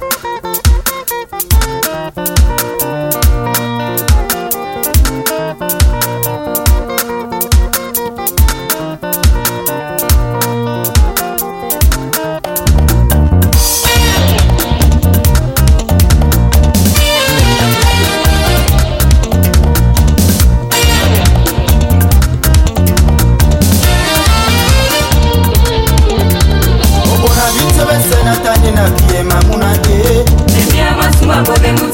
Ha ha ha! Vô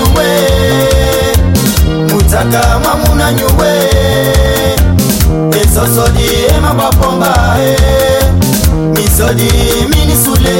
nyuwe. Mutaka muna nyuwe. Esosodi emabwapomba misodi minisule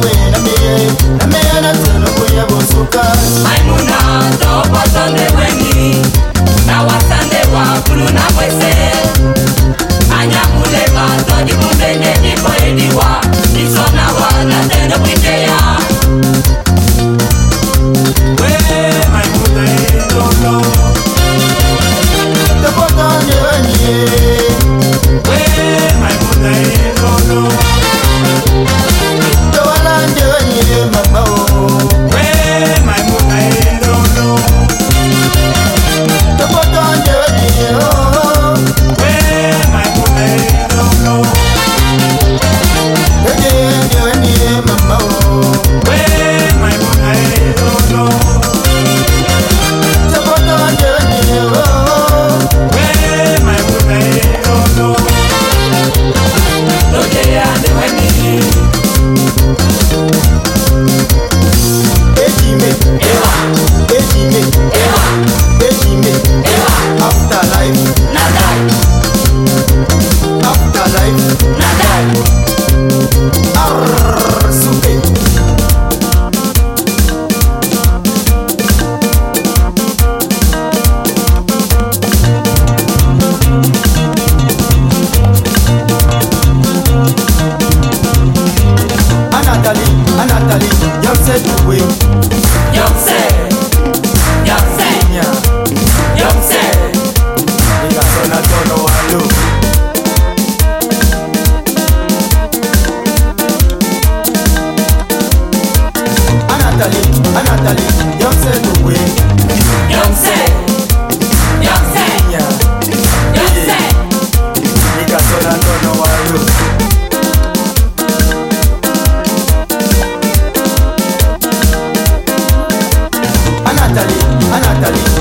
going set wait. Anathalie, Anathalie